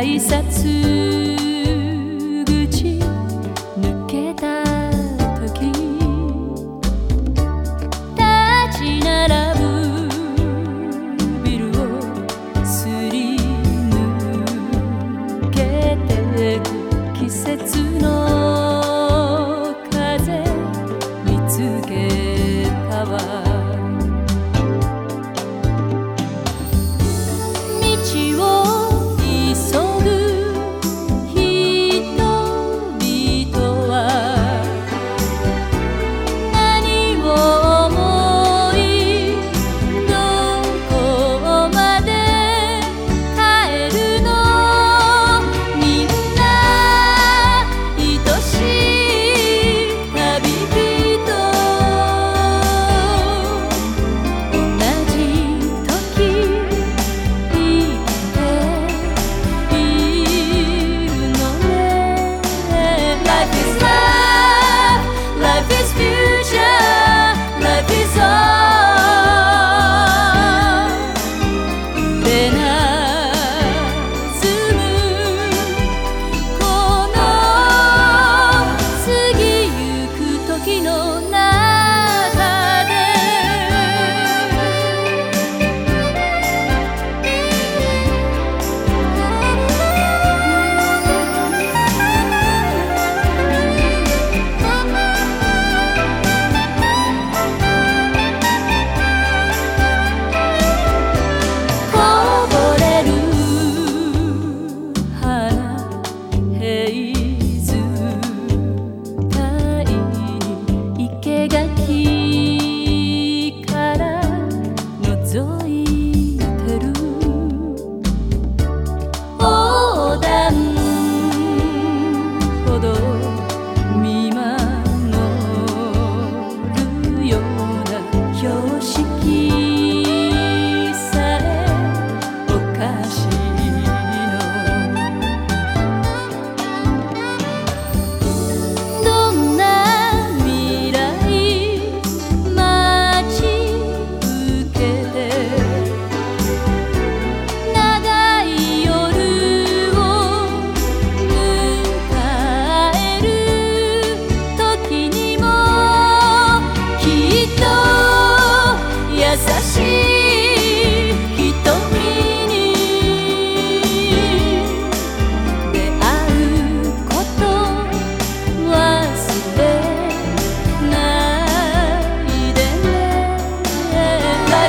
挨拶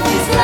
What is love?